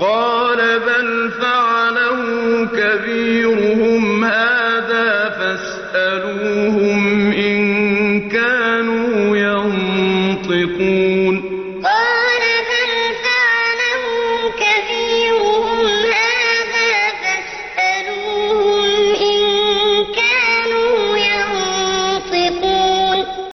قَالَ بَلْ فَعَلَهُ كَبِيرُهُمْ هَٰذَا فَاسْأَلُوهُمْ إِن كَانُوا يَنطِقُونَ